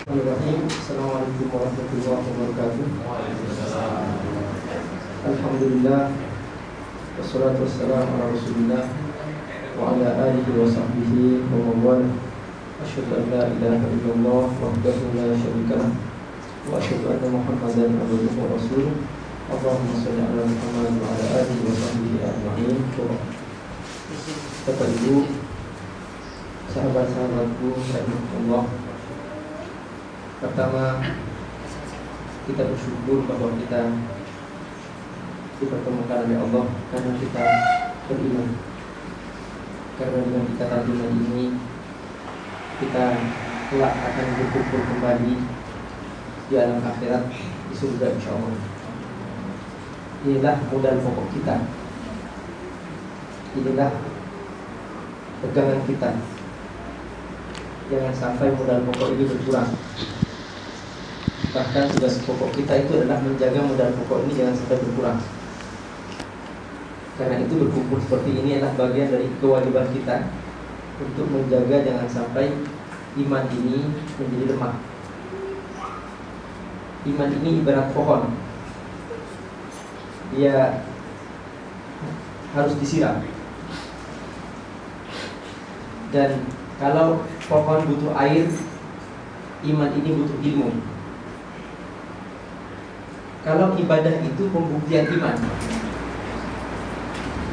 بسم الله الرحيم. السلام عليكم ورحمة الله وبركاته. الحمد لله والصلاة والسلام على رسول الله وعلى آله وصحبه ومن والاه. أشهد أن لا إله إلا الله وحده لا شريك له وأشهد أن محمدا عبده ورسوله. اللهم صل على محمد وعلى آله وصحبه أجمعين. Bapak Ibu, sahabat-sahabatku, rahmatullah, Pertama Kita bersyukur bahwa kita Dipertemukan oleh Allah Karena kita beriman. Karena dengan kita iman ini Kita kelak akan berkumpul kembali Di alam akhirat Di surga insya Allah. Inilah modal pokok kita. Inilah Pegangan kita. Jangan sampai modal pokok ini berkurang Bahkan tugas pokok kita itu adalah menjaga modal pokok ini jangan sampai berkurang. Karena itu berkumpul seperti ini adalah bagian dari kewajiban kita untuk menjaga jangan sampai iman ini menjadi lemah. Iman ini ibarat pohon. Dia harus disiram. Dan kalau pohon butuh air, iman ini butuh ilmu. Kalau ibadah itu pembuktian iman.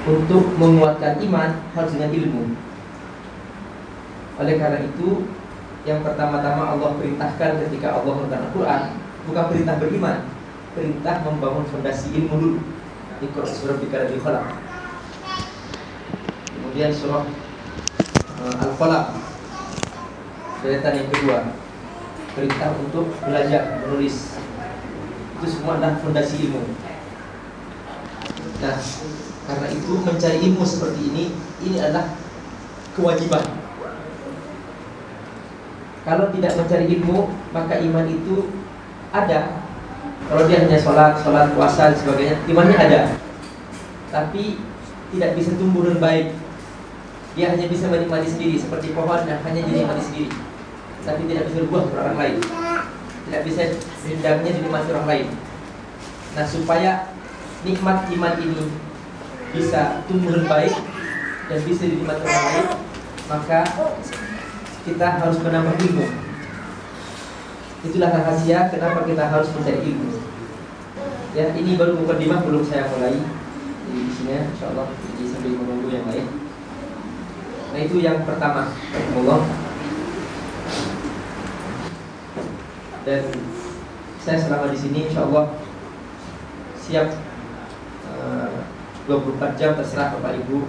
Untuk menguatkan iman harus dengan ilmu. Oleh karena itu Yang pertama-tama Allah perintahkan ketika Allah menurunkan Al-Quran Bukan perintah beriman Perintah membangun fondasi ilmu dulu. Iqra surah bikara di Kemudian surah uh, Al-Falaq Deretan yang kedua. Perintah untuk belajar, menulis itu semua adalah fondasi ilmu. Nah, karena itu mencari ilmu seperti ini, ini adalah kewajiban. Kalau tidak mencari ilmu, maka iman itu ada. Kalau dia hanya sholat, sholat, puasa, dan sebagainya, imannya ada. Tapi tidak bisa tumbuh dengan baik. Dia hanya bisa menikmati sendiri, seperti pohon yang hanya dinikmati sendiri. Tapi tidak bisa berbuah orang lain tidak bisa hendaknya dinikmati orang lain. Nah, supaya nikmat iman ini bisa tumbuh baik dan bisa dinikmati orang lain, maka kita harus menambah ilmu. Itulah rahasia kenapa kita harus mencari ilmu. Ya, ini baru mukadimah belum saya mulai. Di sini insyaallah jadi sambil menunggu yang lain. Nah, itu yang pertama. Allah dan saya selama di sini insya Allah siap uh, 24 jam terserah Bapak Ibu.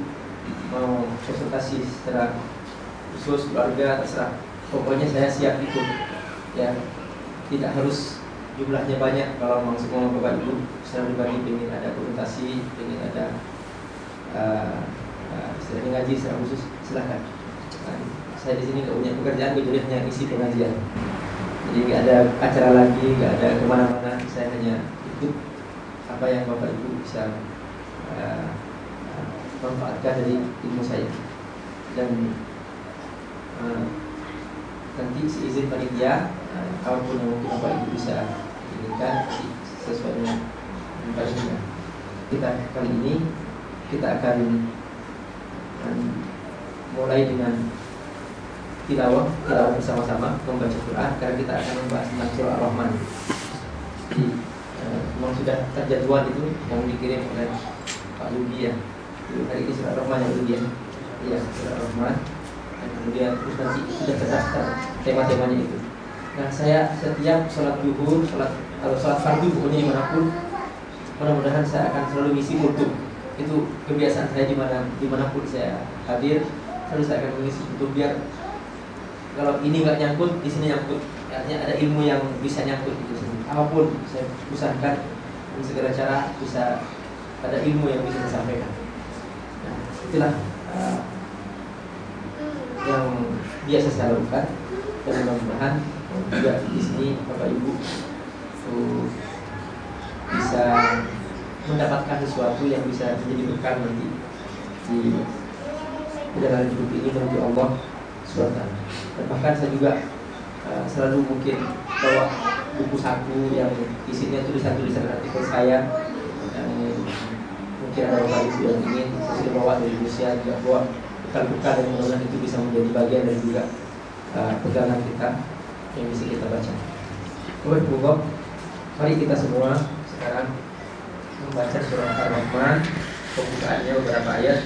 Mau konsultasi secara khusus keluarga terserah. Pokoknya saya siap ikut ya. Tidak harus jumlahnya banyak kalau mau semua Bapak Ibu saya pribadi ingin ada konsultasi ingin ada uh, uh, ngaji secara khusus silahkan nah, saya di sini nggak punya pekerjaan kecuali hanya isi pengajian jadi nggak ada acara lagi, nggak ada ke mana-mana. Saya hanya ikut apa yang bapak ibu bisa uh, manfaatkan dari ilmu saya. Dan uh, nanti si izin panitia, uh, apa pun yang mungkin bapak ibu bisa inginkan sesuai dengan baiknya. Kita kali ini kita akan um, mulai dengan tilawah tilawah bersama-sama membaca Quran karena kita akan membahas tentang surah Ar-Rahman. Jadi eh, memang sudah terjadwal itu yang dikirim oleh Pak Yudi ya. Jadi hari ini surah Ar-Rahman yang ya. Iya, surah Ar-Rahman. Dan kemudian terus nanti sudah terdaftar tema-temanya itu. Nah saya setiap sholat duhur, sholat kalau sholat fardu pokoknya di mana pun, mudah-mudahan saya akan selalu mengisi untuk itu kebiasaan saya di mana di mana pun saya hadir selalu saya akan mengisi untuk biar kalau ini nggak nyangkut di sini nyangkut. Artinya ada ilmu yang bisa nyangkut di sini apa pun saya usahakan dengan segala cara bisa ada ilmu yang bisa disampaikan. Nah, itulah uh, yang biasa saya lakukan. Dan mudah-mudahan juga di sini bapak ibu uh, bisa mendapatkan sesuatu yang bisa menjadi bekal nanti di perjalanan hidup ini menuju Allah SWT dan bahkan saya juga uh, selalu mungkin bawa buku saku yang isinya tulisan-tulisan artikel saya. Mungkin ada bapak ibu yang ingin saya bawa dari Rusia juga bawa bekal-bekal dan mudah itu bisa menjadi bagian dari juga uh, pegangan kita yang bisa kita baca. Bapak mari kita semua sekarang membaca surah Ar-Rahman. Pembukaannya beberapa ayat